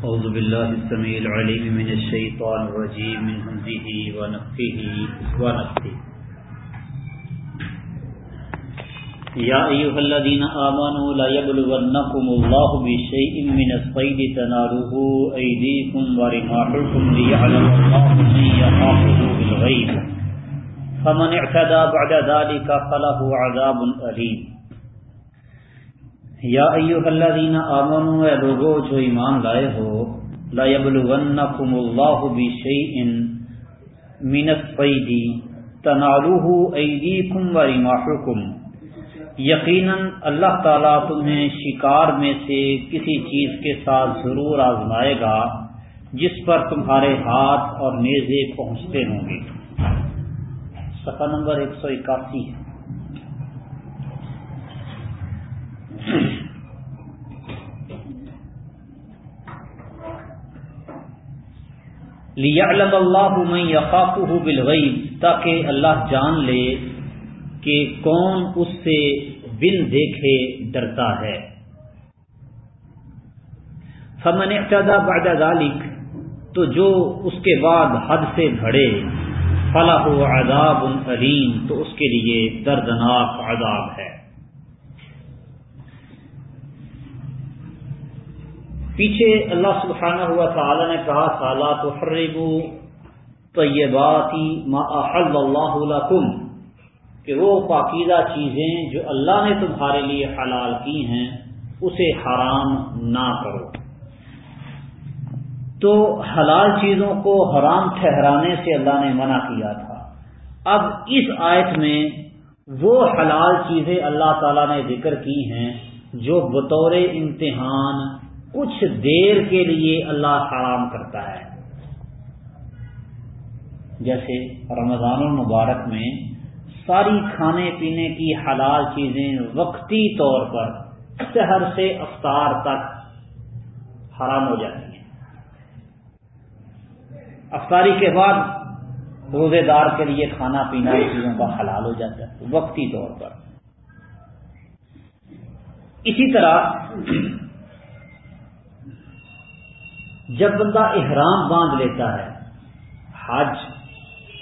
أعوذ بالله السميع العليم من الشيطان الرجيم، من همزه ونفخه ونفخه. يا أيها الذين آمنوا، لا يبلغنكم الله بشيء من الصيد تناله أيديكم ورماحكم ليعلم الله من يخافه بالغيب. فمن اعتدى بعد ذلك فله عذاب أليم. یا ایوہ الذین آمنوا، اے لوگو جو ایمان لائے ہو، لا یبلغنکم اللہ بشیء من الصید تنالوه ایدیکم و رماحکم یقینا اللہ تعالیٰ تمہیں شکار میں سے کسی چیز کے ساتھ ضرور آزمائے گا، جس پر تمہارے ہاتھ اور نیزے پہنچتے ہوں گے۔ صفحہ نمبر ایک سو اکاسی۔ ہے لیعلم اللہ من یخافہ بالغیب تاکہ اللہ جان لے کہ کون اس سے بن دیکھے ڈرتا ہے۔ فمن اعتدى بعد ذلك، تو جو اس کے بعد حد سے بڑھے فلاح عذاب علیم تو اس کے لیے دردناک عذاب ہے۔ پیچھے اللہ سبحانہ ہوا تعالی نے کہا سالہ تو حربو طیباتی ما احل اللہ لکم کہ وہ پاکیزہ چیزیں جو اللہ نے تمہارے لیے حلال کی ہیں، اسے حرام نہ کرو۔ تو حلال چیزوں کو حرام ٹھہرانے سے اللہ نے منع کیا تھا۔ اب اس آیت میں وہ حلال چیزیں اللہ تعالی نے ذکر کی ہیں جو بطور امتحان کچھ دیر کے لیے اللہ حرام کرتا ہے۔ جیسے رمضان المبارک میں ساری کھانے پینے کی حلال چیزیں وقتی طور پر شہر سے افطار تک حرام ہو جاتی ہیں۔ افطاری کے بعد روزے دار کے لیے کھانا پینا چیزوں کا حلال ہو جاتا ہے، وقتی طور پر۔ اسی طرح جب بندہ احرام باندھ لیتا ہے، حج،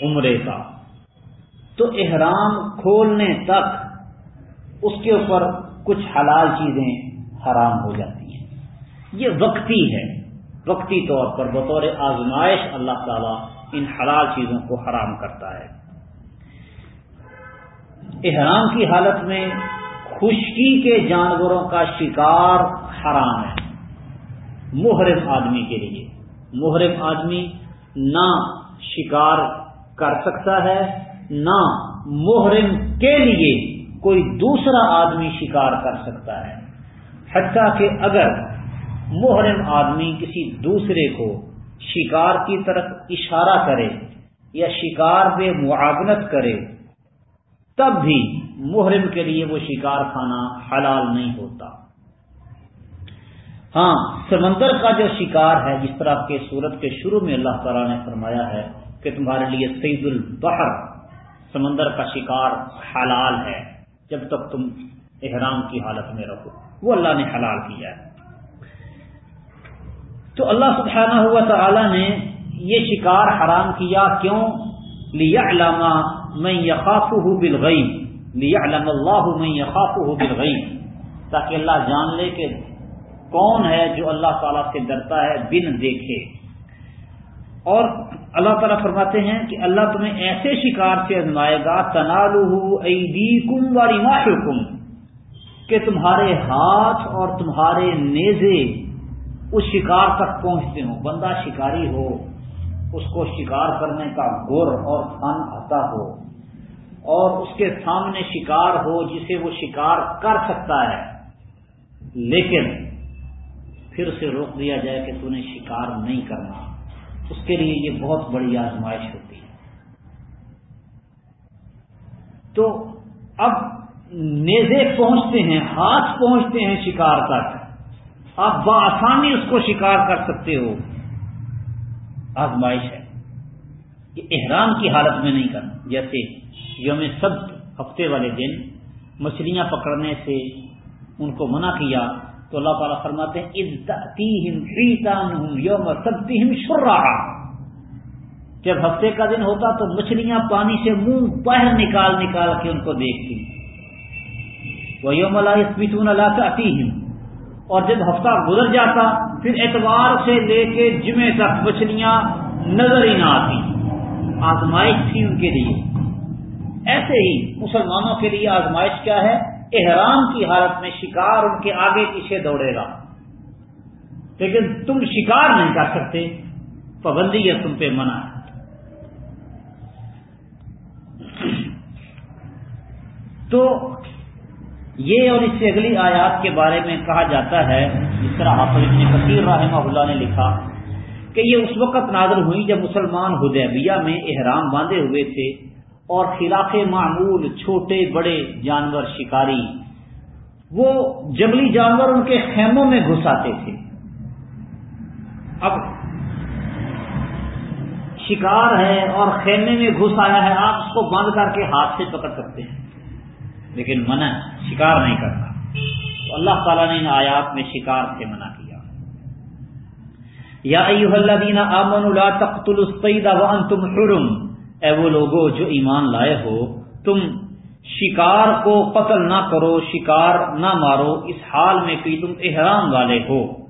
عمرے کا، تو احرام کھولنے تک اس کے اوپر کچھ حلال چیزیں حرام ہو جاتی ہیں۔ یہ وقتی ہے، وقتی طور پر بطور آزمائش اللہ تعالی ان حلال چیزوں کو حرام کرتا ہے۔ احرام کی حالت میں خشکی کے جانوروں کا شکار حرام ہے۔ محرم آدمی کے لیے۔ محرم آدمی نہ شکار کر سکتا ہے، نہ محرم کے لیے کوئی دوسرا آدمی شکار کر سکتا ہے۔ حتیٰ کہ اگر محرم آدمی کسی دوسرے کو شکار کی طرف اشارہ کرے یا شکار میں معاونت کرے، تب بھی محرم کے لیے وہ شکار کھانا حلال نہیں ہوتا۔ ہاں سمندر کا جو شکار ہے، جس طرح کے صورت کے شروع میں اللہ تعالیٰ نے فرمایا ہے کہ تمہارے لیے سعید البحر سمندر کا شکار حلال ہے، جب تک تم احرام کی حالت میں رہو۔ وہ اللہ نے حلال کیا ہے۔ تو اللہ سبحانہ ہوا تعالی نے یہ شکار حرام کیا کیوں؟ لیا علامہ میں یقاف ہوں بل گئی لیا علام اللہ میں یقاف ہوں بل گئی تاکہ اللہ جان لے کہ کون ہے جو اللہ تعالیٰ سے ڈرتا ہے بن دیکھے؟ اور اللہ تعالیٰ فرماتے ہیں کہ اللہ تمہیں ایسے شکار سے ازمائے گا کم واری کہ تمہارے ہاتھ اور تمہارے نیزے اس شکار تک پہنچتے ہوں۔ بندہ شکاری ہو، اس کو شکار کرنے کا گر اور فن آتا ہو، اور اس کے سامنے شکار ہو جسے وہ شکار کر سکتا ہے۔ لیکن پھر اسے روک دیا جائے کہ تو نے شکار نہیں کرنا۔ اس کے لیے یہ بہت بڑی آزمائش ہوتی ہے۔ تو اب نیزے پہنچتے ہیں، ہاتھ پہنچتے ہیں شکار تک۔ آپ بآسانی اس کو شکار کر سکتے ہو۔ آزمائش ہے۔ یہ احرام کی حالت میں نہیں کرنا۔ جیسے یوم سب ہفتے والے دن، مچھلیاں پکڑنے سے ان کو منع کیا۔ تو اللہ تعالیٰ فرماتے ہیں یوم جب ہفتے کا دن ہوتا تو مچھلیاں پانی سے منہ باہر نکال نکال کے ان کو دیکھتی۔ وہ یوم اللہ اللہ آتی اور جب ہفتہ گزر جاتا، پھر اتوار سے لے کے جمعے تک مچھلیاں نظر ہی نہ آتی۔ آزمائش تھی ان کے لیے۔ ایسے ہی مسلمانوں کے لیے آزمائش کیا ہے؟ احرام کی حالت میں شکار ان کے آگے پیچھے دوڑے گا۔ لیکن تم شکار نہیں کر سکتے پابندی ہے تم پہ منع ہے۔ تو یہ اور اس سے اگلی آیات کے بارے میں کہا جاتا ہے، جس طرح حافظ ابن کثیر رحمہ اللہ نے لکھا کہ یہ اس وقت نازل ہوئی جب مسلمان حدیبیہ میں احرام باندھے ہوئے تھے۔ اور خلاف معمول چھوٹے بڑے جانور شکاری۔ وہ جنگلی جانور ان کے خیموں میں گھس آتے تھے۔ اب شکار ہے اور خیمے میں گھس آیا ہے، آپ اس کو بند کر کے ہاتھ سے پکڑ سکتے ہیں۔ لیکن منع، شکار نہیں کرتا۔ تو اللہ تعالیٰ نے ان آیات میں شکار سے منع کیا۔ یا ایوہ الذین آمنوا لا تقتلوا الصید وانتم حرم۔ اے وہ لوگوں جو ایمان لائے ہو، تم شکار کو قتل نہ کرو، شکار نہ مارو، اس حال میں کہ تم احرام والے ہو۔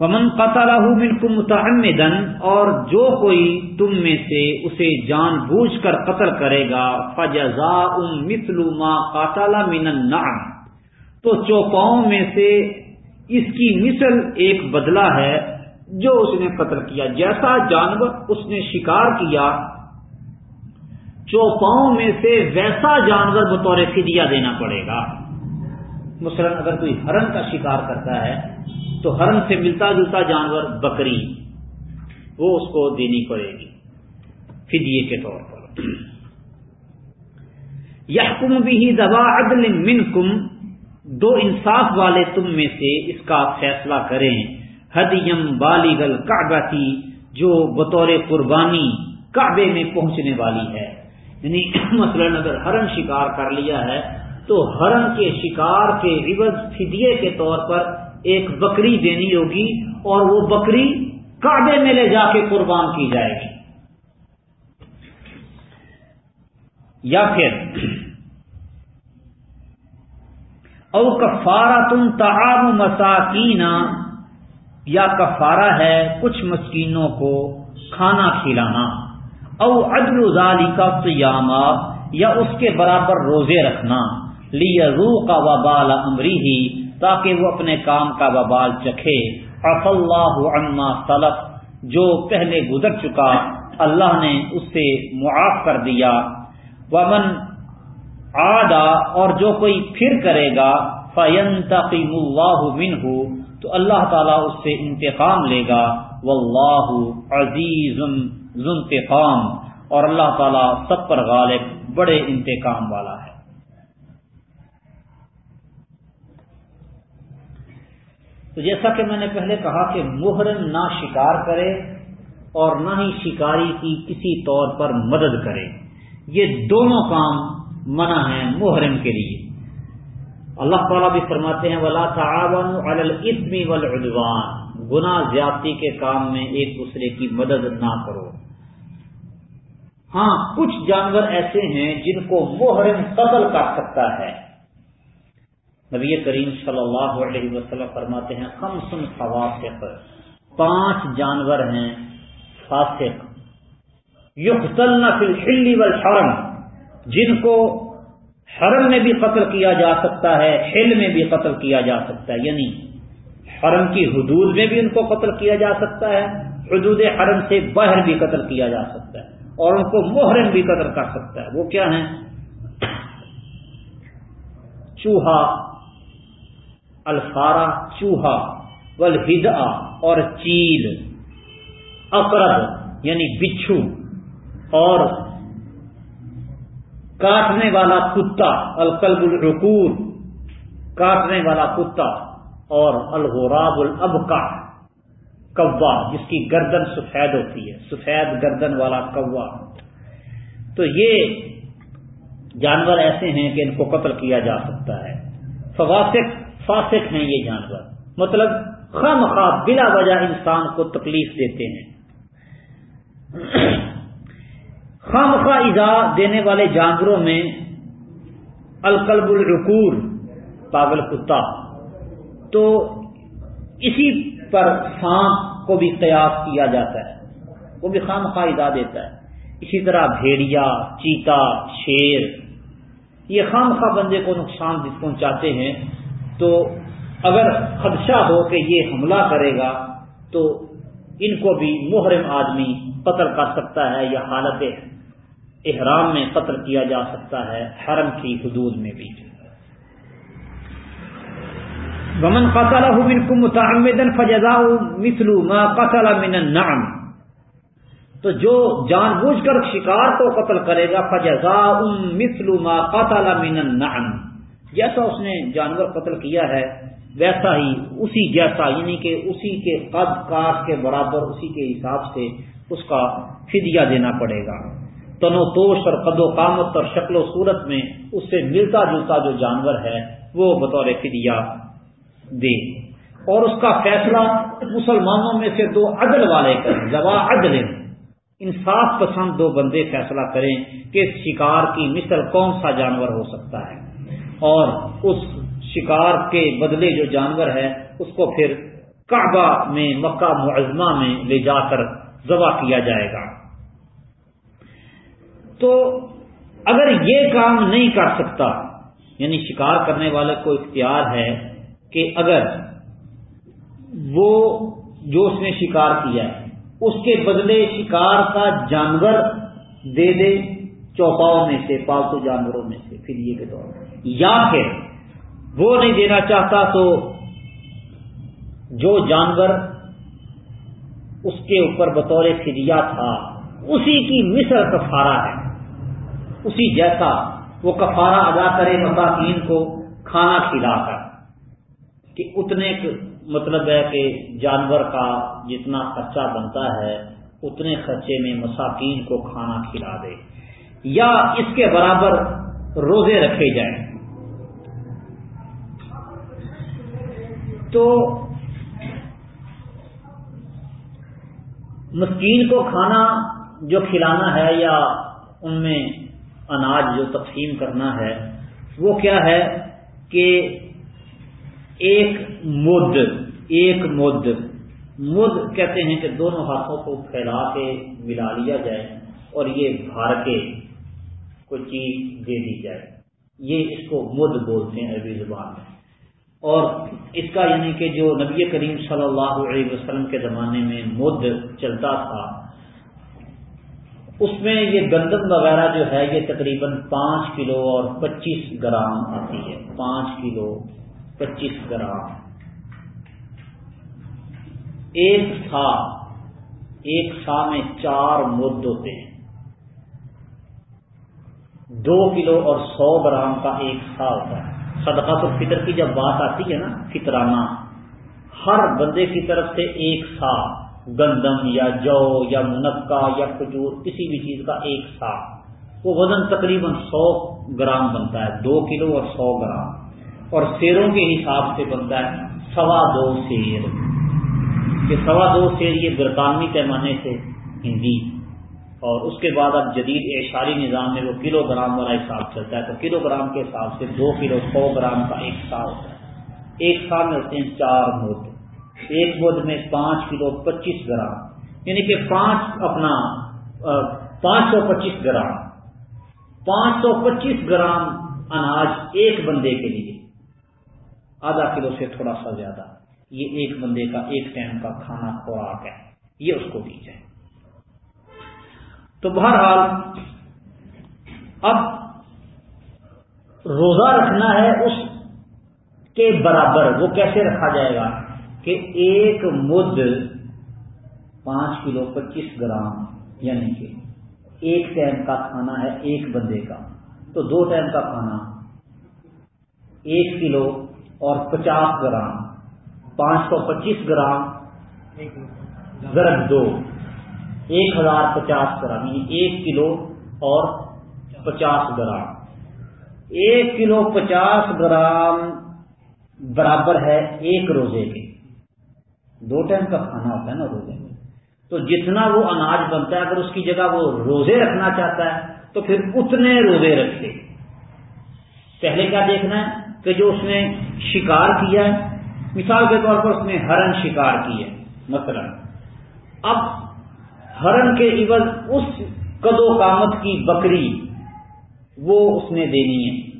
ومن قتل منکم متعمدن اور جو کوئی تم میں سے اسے جان بوجھ کر قتل کرے گا، فجزاء مثل ما قتل من النعم۔ تو چوپاؤں میں سے اس کی مثل ایک بدلہ ہے جو اس نے قتل کیا، جیسا جانور اس نے شکار کیا، چوپاؤں میں سے ویسا جانور بطور فدیا دینا پڑے گا۔ مثلاً اگر کوئی ہرن کا شکار کرتا ہے، تو ہرن سے ملتا جلتا جانور بکری، وہ اس کو دینی پڑے گی۔ فدیے کے طور پر۔ یہ بھی دبا عدل منکم، دو انصاف والے تم میں سے اس کا فیصلہ کریں۔ ہدیم بالغل کاغتی جو بطور قربانی کعبے میں پہنچنے والی ہے۔ یعنی مثلا اگر ہرن شکار کر لیا ہے، تو ہرن کے شکار کے عوض فدیے کے طور پر ایک بکری دینی ہوگی اور وہ بکری کعبے میں لے جا کے قربان کی جائے گی۔ یا پھر او کفارا تم تعام مساکینہ یا کفارہ ہے کچھ مسکینوں کو کھانا کھلانا، او عدل ذالی کا سیامہ یا اس کے برابر روزے رکھنا لی رو کا وبال امری ہی تاکہ وہ اپنے کام کا وبال چکھے۔ اف اللہ عما سلف، جو پہلے گزر چکا، اللہ نے اس سے معاف کر دیا۔ ومن آدا اور جو کوئی پھر کرے گا فین تقیم اللہ منہ تو اللہ تعالیٰ اس سے انتقام لے گا۔ واللہ عزیز ذنتقام اور اللہ تعالیٰ سب پر غالب بڑے انتقام والا ہے۔ تو جیسا کہ میں نے پہلے کہا کہ محرم نہ شکار کرے اور نہ ہی شکاری کی کسی طور پر مدد کرے۔ یہ دونوں کام منع ہیں محرم کے لیے۔ اللہ تعالیٰ بھی فرماتے ہیں، ولا تعاون الاسم والعدوان۔ گنا زیادتی کے کام میں ایک دوسرے کی مدد نہ کرو۔ ہاں کچھ جانور ایسے ہیں جن کو محرم قتل کر سکتا ہے۔ نبی کریم صلی اللہ علیہ وسلم فرماتے ہیں کم سن فواسق۔ پانچ جانور ہیں فاسق۔ یقتلن فی الحل والحرم۔ جن کو حرم میں بھی قتل کیا جا سکتا ہے، حل میں بھی قتل کیا جا سکتا ہے یعنی حرم کی حدود میں بھی ان کو قتل کیا جا سکتا ہے، حدود حرم سے باہر بھی قتل کیا جا سکتا ہے، اور ان کو محرم بھی قتل کر سکتا ہے۔ وہ کیا ہیں؟ چوہا الفارا چوہا ولہدا اور چیل، اقرب یعنی بچھو، اور کاٹنے والا کتا، القلب العقور کاٹنے والا کتا اور الغراب الابقا کوا، جس کی گردن سفید ہوتی ہے، سفید گردن والا کوا۔ تو یہ جانور ایسے ہیں کہ ان کو قتل کیا جا سکتا ہے۔ فواسق، فاسق ہیں یہ جانور۔ مطلب خم خواب بلا وجہ انسان کو تکلیف دیتے ہیں۔ خام خواہ ایزا دینے والے جانوروں میں القلب الرکور پاگل کتا۔ تو اسی پر سانپ کو بھی قیاس کیا جاتا ہے، وہ بھی خام خواہ ایزا دیتا ہے۔ اسی طرح بھیڑیا، چیتا، شیر، یہ خام خواہ بندے کو نقصان پہنچاتے ہیں۔ تو اگر خدشہ ہو کہ یہ حملہ کرے گا، تو ان کو بھی محرم آدمی قتل کر سکتا ہے یا حالت احرام میں قتل کیا جا سکتا ہے، حرم کی حدود میں بھی۔ ومن قتل منكم متعمدا فجزاء مثل ما قتل من النعم۔ تو جو جان بوجھ کر شکار کو قتل کرے گا فجزاء مثل ما قتل من النعم۔ جیسا اس نے جانور قتل کیا ہے، ویسا ہی اسی جیسا یعنی کہ اسی کے قد کاٹ کے برابر، اسی کے حساب سے اس کا فدیہ دینا پڑے گا۔ تنو توش اور قد و قامت اور شکل و صورت میں اس سے ملتا جلتا جو جانور ہے، وہ بطور فدیہ دے۔ اور اس کا فیصلہ مسلمانوں میں سے دو عدل والے کریں زوا عدل۔ انصاف پسند دو بندے فیصلہ کریں کہ شکار کی مثل کون سا جانور ہو سکتا ہے۔ اور اس شکار کے بدلے جو جانور ہے، اس کو پھر کعبہ میں، مکہ معظمہ میں لے جا کر ذبح کیا جائے گا۔ تو اگر یہ کام نہیں کر سکتا یعنی شکار کرنے والے کو اختیار ہے کہ اگر وہ جو اس نے شکار کیا ہے، اس کے بدلے شکار کا جانور دے دے چوپاؤں میں سے، پالتو جانوروں میں سے، پھر یہ کے طور پر یا پھر وہ نہیں دینا چاہتا تو جو جانور اس کے اوپر بطور فدیا تھا، اسی کی مصر کفارہ ہے۔ اسی جیسا وہ کفارہ ادا کرے مساکین کو کھانا کھلا کر، کہ اتنے مطلب ہے کہ جانور کا جتنا خرچہ بنتا ہے، اتنے خرچے میں مساکین کو کھانا کھلا دے۔ یا اس کے برابر روزے رکھے جائیں۔ تو مسکین کو کھانا جو کھلانا ہے یا ان میں اناج جو تقسیم کرنا ہے، وہ کیا ہے کہ ایک مد ایک مد۔ مد کہتے ہیں کہ دونوں ہاتھوں کو پھیلا کے ملا لیا جائے اور یہ بھار کے کوئی چیز دے دی جائے۔ یہ اس کو مد بولتے ہیں عربی زبان میں۔ اور اس کا یعنی کہ جو نبی کریم صلی اللہ علیہ وسلم کے زمانے میں مد چلتا تھا اس میں یہ گندم وغیرہ جو ہے یہ تقریباً پانچ کلو اور پچیس گرام آتی ہے۔ پانچ کلو، پچیس گرام۔ ایک سا ایک سا میں چار مد ہوتے ہیں۔ دو کلو اور سو گرام کا ایک سا ہوتا ہے۔ صدقہ تو فطر کی جب بات آتی ہے نا، فطرانہ، ہر بندے کی طرف سے ایک سا۔ گندم یا جو یا منقع یا کھجور، کسی بھی چیز کا ایک سا وہ وزن تقریباً سو گرام بنتا ہے، دو کلو اور سو گرام۔ اور سیروں کے حساب سے بنتا ہے سوا دو سیر۔ یہ سوا دو سیر یہ برطانوی پیمانے سے ہندی۔ اور اس کے بعد اب جدید اعشاری نظام میں وہ کلو گرام والا حساب چلتا ہے۔ تو کلو گرام کے حساب سے دو کلو سو گرام کا ایک سا ہوتا ہے۔ ایک سا میں ہوتے ہیں چار مد ایک مد میں پانچ کلو پچیس گرام یعنی کہ پانچ اپنا پانچ سو پچیس گرام۔ پانچ سو پچیس گرام اناج ایک بندے کے لیے۔ آدھا کلو سے تھوڑا سا زیادہ۔ یہ ایک بندے کا ایک ٹائم کا کھانا خوراک ہے۔ یہ اس کو دی جائے تو بہرحال، اب روزہ رکھنا ہے اس کے برابر۔ وہ کیسے رکھا جائے گا؟ کہ ایک مد پانچ کلو پچیس گرام یعنی کہ ایک ٹائم کا کھانا ہے ایک بندے کا، تو دو ٹائم کا کھانا، ایک کلو اور پچاس گرام، پانچ سو پچیس گرام، ضرب دو، ایک ہزار پچاس گرام یعنی ایک کلو اور پچاس گرام۔ ایک کلو پچاس گرام برابر ہے ایک روزے کے۔ دو ٹائم کا کھانا ہوتا ہے نا روزے میں۔ تو جتنا وہ اناج بنتا ہے، اگر اس کی جگہ وہ روزے رکھنا چاہتا ہے، تو پھر اتنے روزے رکھے پہلے کیا دیکھنا ہے کہ جو اس نے شکار کیا ہے، مثال کے طور پر اس نے ہرن شکار کی ہے، مثلا۔ اب ہرن کے عوض اس قدو کامت کی بکری وہ اس نے دینی ہے۔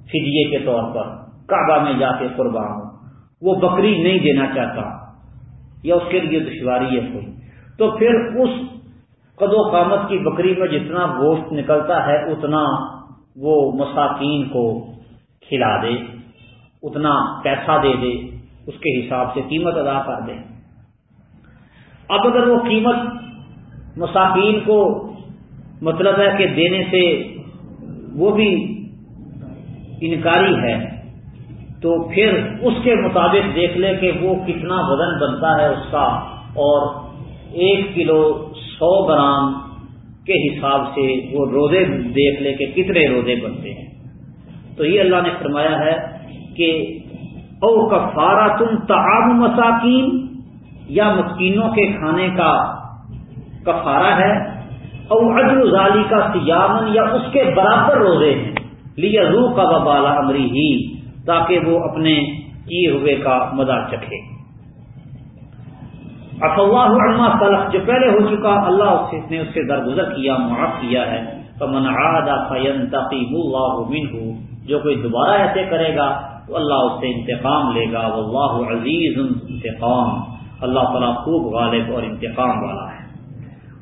فدیے کے طور پر، کعبہ میں جا کے قربان ہو۔ وہ بکری نہیں دینا چاہتا یا اس کے لیے دشواری ہے کوئی۔ تو پھر اس قدو قامت کی بکری میں جتنا گوشت نکلتا ہے، اتنا وہ مساکین کو کھلا دے، اتنا پیسہ دے دے، اس کے حساب سے قیمت ادا کر دے۔ اب اگر وہ قیمت مساکین کو مطلب ہے کہ دینے سے وہ بھی انکاری ہے تو پھر اس کے مطابق دیکھ لے کہ وہ کتنا وزن بنتا ہے اس کا اور ایک کلو سو گرام کے حساب سے وہ روزے دیکھ لے کہ کتنے روزے بنتے ہیں۔ تو یہ اللہ نے فرمایا ہے کہ او کفارا تم تعام مساکین، یا مسکینوں کے کھانے کا کفارہ ہے، او عجر ظالی کا سیامن، یا اس کے برابر روزے ہیں۔ لیا روح کا بالا امری ہی تاکہ وہ اپنے کیے ہوئے کا مزہ چکھے۔ افواہ علما صلح جو پہلے ہو چکا، اللہ نے اس سے درگزر کیا، معاف کیا ہے۔ تو من عادا فین تقیب جو کوئی دوبارہ ایسے کرے گا، تو اللہ اس سے انتقام لے گا۔ واللہ عزیز انتقام۔ اللہ تعالیٰ خوب غالب اور انتقام والا ہے۔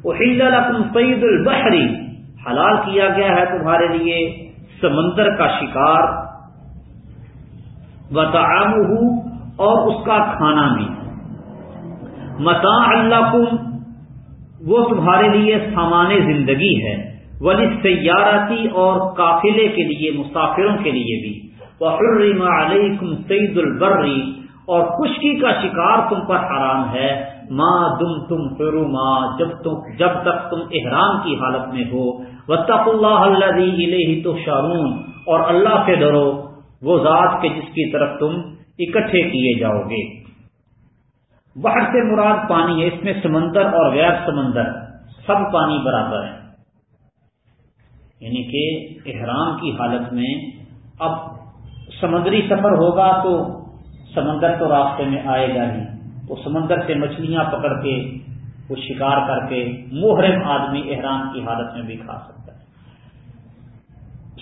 وہ لکم سعید البحری حلال کیا گیا ہے تمہارے لیے۔ سمندر کا شکار۔ بتام اور اس کا کھانا بھی۔ متا اللہ وہ تمہارے لیے سامان زندگی ہے۔ ولی سیاراتی اور قافلے کے لیے، مسافروں کے لیے بھی۔ وہ علیکم سعید البری اور خشکی کا شکار تم پر حرام ہے۔ ماں دم تم فرو ماں جب تم، جب تک تم احرام کی حالت میں ہو۔ وطف اللہ اللہ تو شارون اور اللہ سے ڈرو۔ وہ ذات کے جس کی طرف تم اکٹھے کیے جاؤ گے۔ باہر سے مراد پانی ہے، اس میں سمندر اور غیر سمندر، سب پانی برابر ہے۔ یعنی کہ احرام کی حالت میں اب سمندری سفر ہوگا تو سمندر تو راستے میں آئے گا ہی۔ تو سمندر سے مچھلیاں پکڑ کے، وہ شکار کر کے، محرم آدمی احرام کی حالت میں بھی کھا سکتا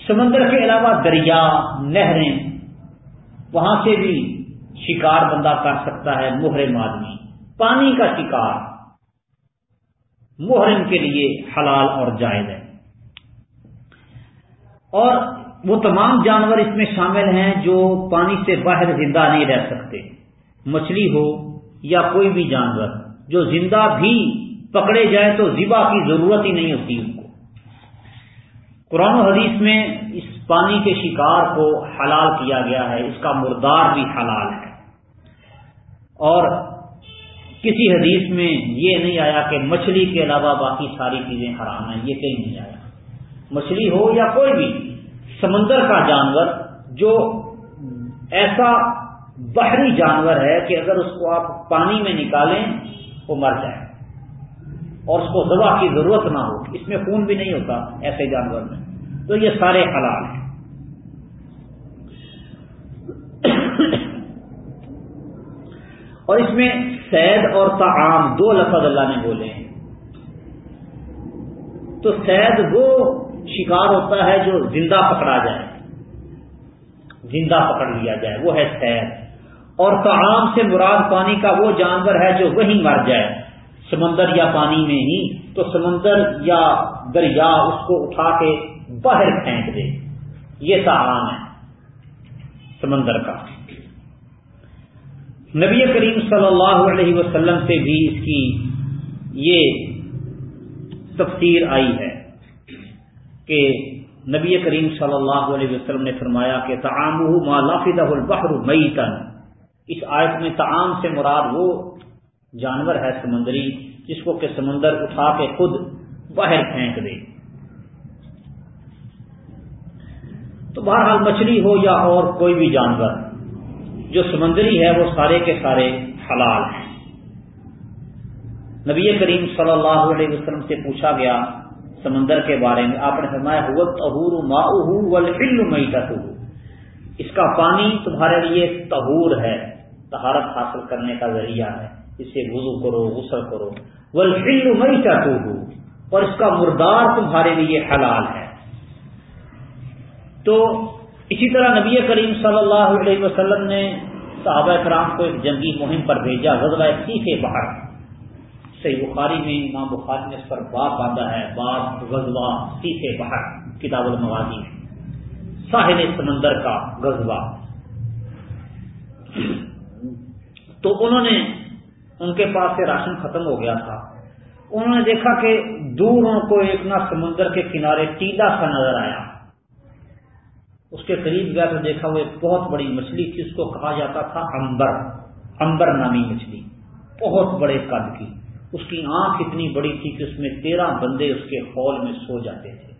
سمندر کے علاوہ دریا، نہریں، وہاں سے بھی شکار بندہ کر سکتا ہے محرم آدمی، پانی کا شکار۔ محرم کے لیے حلال اور جائز ہے۔ اور وہ تمام جانور اس میں شامل ہیں جو پانی سے باہر زندہ نہیں رہ سکتے۔ مچھلی ہو یا کوئی بھی جانور، جو زندہ بھی پکڑے جائے تو ذبا کی ضرورت ہی نہیں ہوتی ان کو۔ قرآن و حدیث میں اس پانی کے شکار کو حلال کیا گیا ہے، اس کا مردار بھی حلال ہے۔ اور کسی حدیث میں یہ نہیں آیا کہ مچھلی کے علاوہ باقی ساری چیزیں حرام ہیں، یہ کہیں نہیں آیا۔ مچھلی ہو یا کوئی بھی سمندر کا جانور جو ایسا بحری جانور ہے کہ اگر اس کو آپ پانی میں نکالیں وہ مر جائے۔ اور اس کو دوا کی ضرورت نہ ہو، اس میں خون بھی نہیں ہوتا ایسے جانور میں۔ تو یہ سارے حلال ہیں۔ اور اس میں سید اور تعام دو لفظ اللہ نے بولے ہیں۔ تو سید وہ شکار ہوتا ہے جو زندہ پکڑا جائے۔ زندہ پکڑ لیا جائے، وہ ہے سید۔ اور تعام سے مراد پانی کا وہ جانور ہے جو وہیں مر جائے۔ سمندر یا پانی میں ہی تو سمندر یا دریا اس کو اٹھا کے باہر پھینک دے۔ یہ تعام ہے۔ سمندر کا۔ نبی کریم صلی اللہ علیہ وسلم سے بھی اس کی یہ تفسیر آئی ہے کہ نبی کریم صلی اللہ علیہ وسلم نے فرمایا کہ تعام ما لافدہ البحر میتن اس آیت میں تعام سے مراد وہ جانور ہے سمندری جس کو کہ سمندر اٹھا کے خود باہر پھینک دے۔ تو بہرحال مچھلی ہو یا اور کوئی بھی جانور، جو سمندری ہے وہ سارے کے سارے حلال ہیں۔ نبی کریم صلی اللہ علیہ وسلم سے پوچھا گیا سمندر کے بارے میں، آپ نے فرمایا تہور ما اس کا پانی تمہارے لیے تہور ہے تہارت حاصل کرنے کا ذریعہ ہے۔ اسے وضو کرو، غسل کرو۔ ولفل مئی اور اس کا مردار تمہارے لیے حلال ہے۔ تو اسی طرح نبی کریم صلی اللہ علیہ وسلم نے صحابہ کرام کو ایک جنگی مہم پر بھیجا، غزوہ سیخے باہر۔ صحیح بخاری میں امام بخاری نے اس پر باپ باندھا ہے باپ غزوہ سیخے باہر، کتاب الموازی۔ ساحل سمندر کا غزوہ۔ تو انہوں نے، ان کے پاس سے راشن ختم ہو گیا تھا۔ انہوں نے دیکھا کہ دور ان کو ایک نہ سمندر کے کنارے ٹیلا سا نظر آیا۔ اس کے قریب گیا تو دیکھا وہ ایک بہت بڑی مچھلی تھی، اس کو کہا جاتا تھا امبر امبر نامی مچھلی، بہت بڑے قد کی۔ اس کی آنکھ اتنی بڑی تھی کہ اس میں تیرہ بندے اس کے ہال میں سو جاتے تھے۔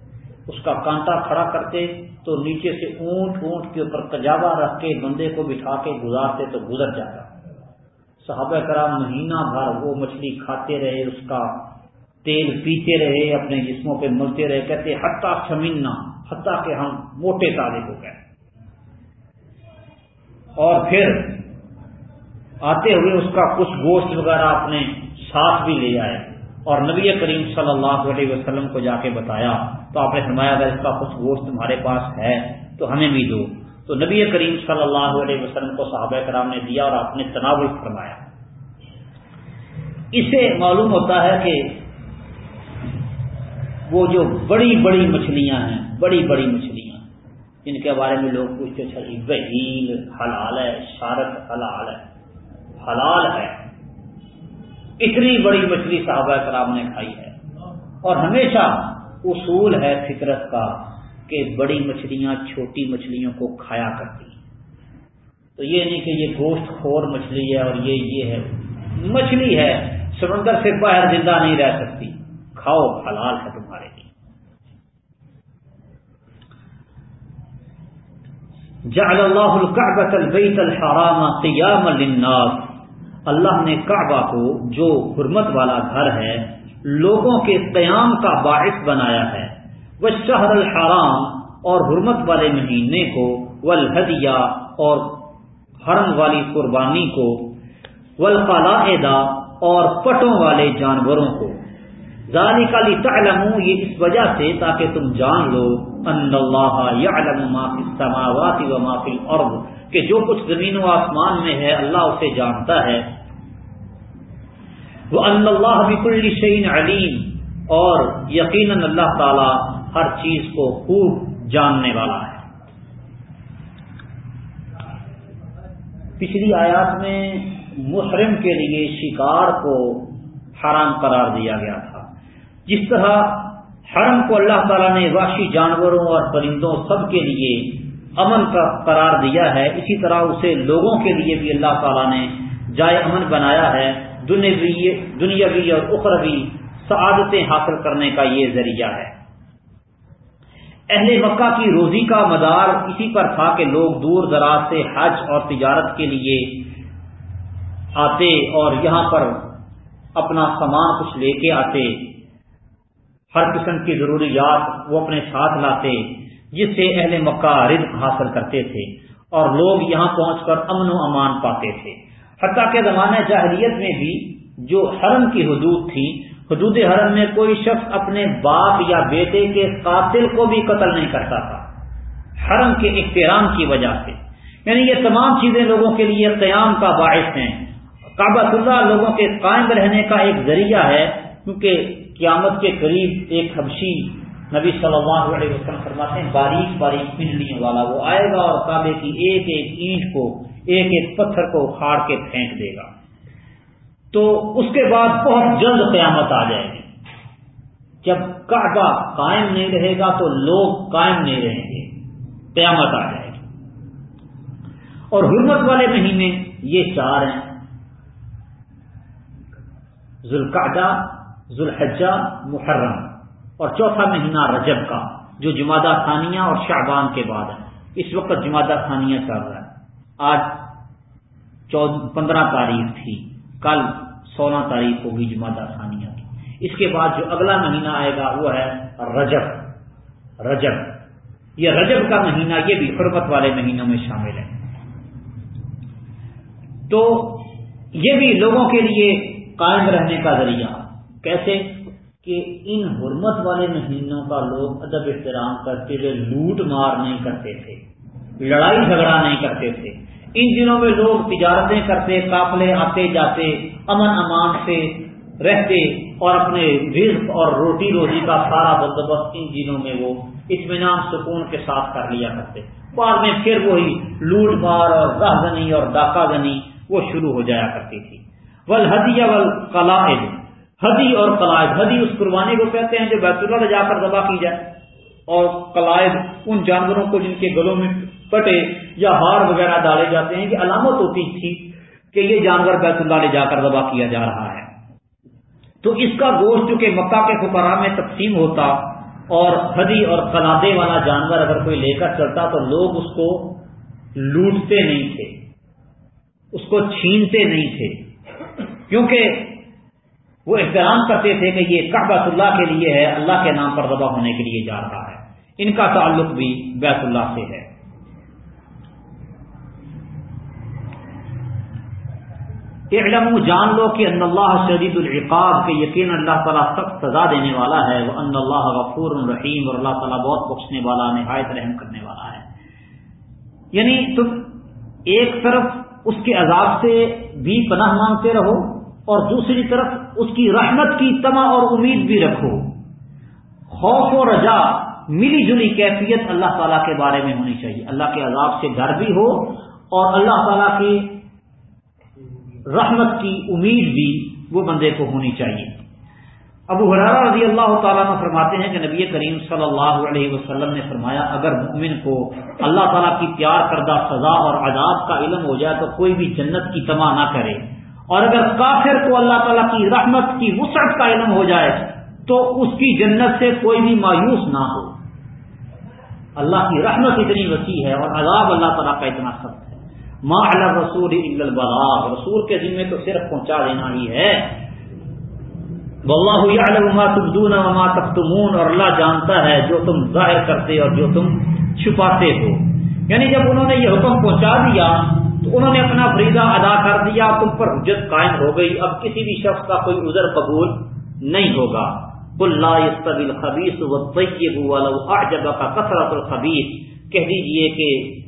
اس کا کانٹا کھڑا کرتے تو نیچے سے اونٹ اونٹ کے اوپر کجاوا رکھ کے بندے کو بٹھا کے گزارتے تو گزر جاتا۔ صحابہ کرام مہینہ بھر وہ مچھلی کھاتے رہے، اس کا تیل پیتے رہے، اپنے جسموں پہ ملتے رہے، کہتے ہٹا چھمینا حتیٰ کہ ہم موٹے تالے ہو گئے۔ اور پھر آتے ہوئے اس کا کچھ گوشت وغیرہ اپنے ساتھ بھی لے آئے اور نبی کریم صلی اللہ علیہ وسلم کو جا کے بتایا، تو آپ نے فرمایا، اگر اس کا کچھ گوشت تمہارے پاس ہے تو ہمیں بھی دو۔ تو نبی کریم صلی اللہ علیہ وسلم کو صحابہ کرام نے دیا اور آپ نے تناول فرمایا۔ اسے معلوم ہوتا ہے کہ وہ جو بڑی بڑی مچھلیاں ہیں، بڑی بڑی مچھلیاں۔ جن کے بارے میں لوگ پوچھتے چل وہیل حلال ہے شارت حلال ہے؟ حلال ہے۔ اتنی بڑی مچھلی صحابہ کرام نے کھائی ہے۔ اور ہمیشہ اصول ہے فطرت کا کہ بڑی مچھلیاں چھوٹی مچھلیوں کو کھایا کرتی۔ تو یہ نہیں کہ یہ گوشت خور مچھلی ہے اور یہ یہ ہے۔ مچھلی ہے، سمندر سے باہر زندہ نہیں رہ سکتی۔ کھاؤ، حلال ہے تمہارے لیے جعل اللہ الكعبة البیت الحرام قیاما للناس۔ اللہ نے کعبہ کو جو حرمت والا گھر ہے، لوگوں کے قیام کا باعث بنایا ہے۔ وہ شہر الحرام، اور حرمت والے مہینے کو والہدیہ اور حرم والی قربانی کو۔ والقلائدہ اور پٹوں والے جانوروں کو۔ ذالک لتعلموا، یہ اس وجہ سے تاکہ تم جان لو ان اللہ یعلم ما فی السماوات و ما فی الارض کہ جو کچھ زمین و آسمان میں ہے، اللہ اسے جانتا ہے۔ وہ ان اللہ بكل شيء علیم اور یقینا اللہ تعالی ہر چیز کو خوب جاننے والا ہے۔ پچھلی آیات میں محرم کے لیے شکار کو حرام قرار دیا گیا تھا۔ جس طرح حرم کو اللہ تعالیٰ نے وحشی جانوروں اور پرندوں سب کے لیے امن کا قرار دیا ہے، اسی طرح اسے لوگوں کے لیے بھی اللہ تعالیٰ نے جائے امن بنایا ہے۔ دنیاوی اور اخروی سعادتیں حاصل کرنے کا یہ ذریعہ ہے۔ اہل مکہ کی روزی کا مدار اسی پر تھا کہ لوگ دور دراز سے حج اور تجارت کے لیے آتے اور یہاں پر اپنا سامان کچھ لے کے آتے۔ ہر قسم کی ضروریات وہ اپنے ساتھ لاتے جس سے اہل مکہ رزق حاصل کرتے تھے اور لوگ یہاں پہنچ کر امن و امان پاتے تھے۔ حتیٰ کے زمانہ جاہلیت میں بھی جو حرم کی حدود تھی، حدود حرم میں کوئی شخص اپنے باپ یا بیٹے کے قاتل کو بھی قتل نہیں کرتا تھا۔ حرم کے احترام کی وجہ سے۔ یعنی یہ تمام چیزیں لوگوں کے لیے قیام کا باعث ہیں۔ کعبہ اللہ لوگوں کے قائم رہنے کا ایک ذریعہ ہے، کیونکہ قیامت کے قریب ایک حبشی نبی صلی اللہ علیہ وسلم فرماتے ہیں، باریک باریک پنڈلیوں والا وہ آئے گا اور کعبے کی ایک ایک اینٹ کو، ایک ایک پتھر کو اکھاڑ کے پھینک دے گا۔ تو اس کے بعد بہت جلد قیامت آ جائے گی۔ جب کعبہ قائم نہیں رہے گا تو لوگ قائم نہیں رہیں گے۔ قیامت آ جائے گی۔ اور حرمت والے مہینے یہ چار ہیں۔ ذوالقعدہ ذوالحجہ محرم اور چوتھا مہینہ رجب کا، جو جمادہ ثانیہ اور شعبان کے بعد ہے۔ اس وقت جماعت ثانیہ چل رہا ہے۔ آج پندرہ تاریخ تھی۔ کل سولہ تاریخ ہوگی جماعت ثانیہ کی۔ اس کے بعد جو اگلا مہینہ آئے گا وہ ہے رجب۔ رجب۔ یہ رجب کا مہینہ یہ بھی حرمت والے مہینوں میں شامل ہے۔ تو یہ بھی لوگوں کے لیے قائم رہنے کا ذریعہ۔ کیسے کہ ان حرمت والے مہینوں کا لوگ ادب احترام کرتے ہوئے لوٹ مار نہیں کرتے تھے، لڑائی جھگڑا نہیں کرتے تھے۔ ان دنوں میں لوگ تجارتیں کرتے قافلے آتے جاتے، امن امان سے رہتے اور اپنے رزق اور روٹی روزی کا سارا بندوبست ان دنوں میں وہ اطمینان، سکون کے ساتھ کر لیا کرتے۔ بعد میں پھر وہی لوٹ مار اور راہ گنی اور ڈاکہ گنی وہ شروع ہو جایا کرتی تھی۔ ول ہدی ول قلائد ہدی اور قلائد۔ ہدی اس قربانی کو کہتے ہیں جو بیت اللہ جا کر دبا کی جائے۔ اور قلائد ان جانوروں کو جن کے گلوں میں پٹے یا ہار وغیرہ ڈالے جاتے ہیں کہ علامت ہوتی تھی کہ یہ جانور بیت اللہ لے جا کر دبا کیا جا رہا ہے۔ تو اس کا گوشت جو کہ مکہ کے فکرا میں تقسیم ہوتا اور ہدی اور قلادے والا جانور اگر کوئی لے کر چلتا تو لوگ اس کو لوٹتے نہیں تھے، اس کو چھینتے نہیں تھے۔ کیونکہ وہ احترام کرتے تھے کہ یہ کعبۃ اللہ کے لیے ہے، اللہ کے نام پر دبا ہونے کے لیے جا رہا ہے۔ ان کا تعلق بھی بیت اللہ سے ہے۔ علم جان لو کہ ان اللہ شدید العقاب کے یقین اللہ تعالیٰ سخت سزا دینے والا ہے۔ وہ ان اللہ غفور الرحیم اور اللہ تعالیٰ بہت بخشنے والا، نہایت رحم کرنے والا ہے۔ یعنی تم ایک طرف اس کے عذاب سے بھی پناہ مانگتے رہو اور دوسری طرف اس کی رحمت کی تما اور امید بھی رکھو۔ خوف و رجا، ملی جلی کیفیت اللہ تعالیٰ کے بارے میں ہونی چاہیے۔ اللہ کے عذاب سے ڈر بھی ہو اور اللہ تعالیٰ کی رحمت کی امید بھی وہ بندے کو ہونی چاہیے۔ ابو حرارہ رضی اللہ تعالیٰ نے فرماتے ہیں کہ نبی کریم صلی اللہ علیہ وسلم نے فرمایا، اگر مومن کو اللہ تعالیٰ کی پیار کردہ سزا اور عذاب کا علم ہو جائے تو کوئی بھی جنت کی تما نہ کرے۔ اور اگر کافر کو اللہ تعالیٰ کی رحمت کی وسعت کا علم ہو جائے تو اس کی جنت سے کوئی بھی مایوس نہ ہو۔ اللہ کی رحمت اتنی وسیع ہے اور عذاب اللہ تعالیٰ کا اتنا سخت ہے۔ ما رسول البلاغ۔ رسول کے ذمے تو صرف پہنچا دینا ہی ہے۔ واللہ یعلم ما تبدون وما تکتمون اور اللہ جانتا ہے جو تم ظاہر کرتے اور جو تم چھپاتے ہو۔ یعنی جب انہوں نے یہ حکم پہنچا دیا انہوں نے اپنا فریضہ ادا کر دیا، تم پر حجت قائم ہو گئی۔ اب کسی بھی شخص کا کوئی عذر قبول نہیں ہوگا۔ اللہ خبیص و طیب ولو کا کثرت الخبیث کہہ دیجیے کہ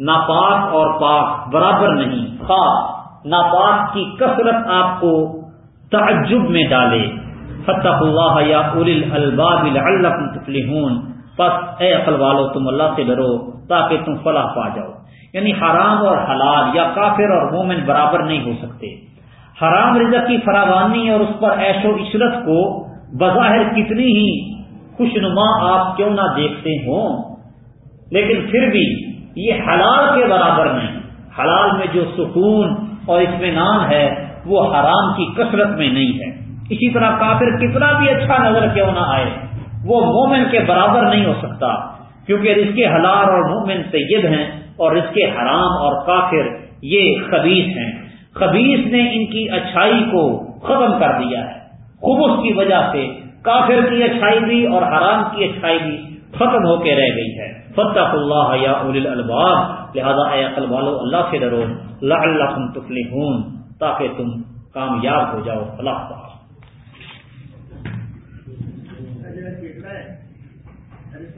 ناپاک اور پاک برابر نہیں۔ خاص، ناپاک کی کثرت آپ کو تعجب میں ڈالے۔ فتح اللہ یا الباب لعلکم تفلحون۔ پس اے عقل والو، تم اللہ سے ڈرو تاکہ تم فلاح پا جاؤ۔ یعنی حرام اور حلال یا کافر اور مومن برابر نہیں ہو سکتے۔ حرام رزق کی فراوانی اور اس پر عیش و عشرت کو بظاہر کتنی ہی خوشنما آپ کیوں نہ دیکھتے ہوں۔ لیکن پھر بھی یہ حلال کے برابر نہیں۔ حلال میں جو سکون اور اطمینان ہے، وہ حرام کی کثرت میں نہیں ہے۔ اسی طرح کافر کتنا بھی اچھا نظر کیوں نہ آئے، وہ مومن کے برابر نہیں ہو سکتا۔ کیونکہ اس کے حلال اور مومن طیب ہیں۔ اور اس کے حرام اور کافر یہ خبیص ہیں۔ خبیص نے ان کی اچھائی کو ختم کر دیا ہے۔ خوب اس کی وجہ سے کافر کی اچھائی بھی اور حرام کی اچھائی بھی ختم ہو کے رہ گئی ہے۔ فتح اللہ یا الباب لہذا اے عقل والو، اللہ سے ڈرو۔ اللہ تفلحون، تاکہ تم کامیاب ہو جاؤ۔ اللہ پاس